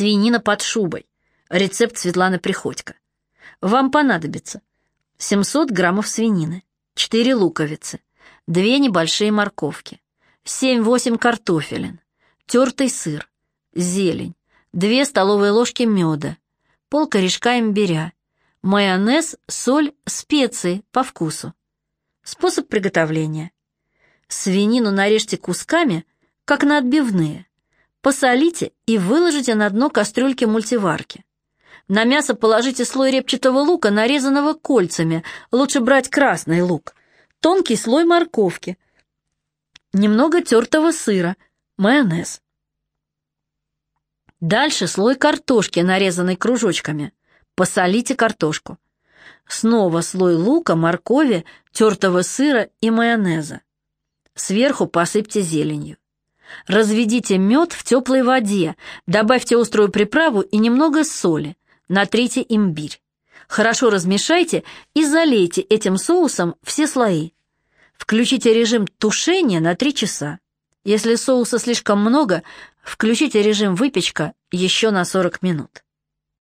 Свинина под шубой. Рецепт Светланы Приходько. Вам понадобится 700 граммов свинины, 4 луковицы, 2 небольшие морковки, 7-8 картофелин, тертый сыр, зелень, 2 столовые ложки меда, пол корешка имбиря, майонез, соль, специи по вкусу. Способ приготовления. Свинину нарежьте кусками, как на отбивные. Посолите и выложите на дно кастрюльки мультиварки. На мясо положите слой репчатого лука, нарезанного кольцами. Лучше брать красный лук. Тонкий слой морковки. Немного тертого сыра. Майонез. Дальше слой картошки, нарезанной кружочками. Посолите картошку. Снова слой лука, моркови, тертого сыра и майонеза. Сверху посыпьте зеленью. Разведите мед в теплой воде, добавьте острую приправу и немного соли. Натрите имбирь. Хорошо размешайте и залейте этим соусом все слои. Включите режим тушения на 3 часа. Если соуса слишком много, включите режим выпечка еще на 40 минут.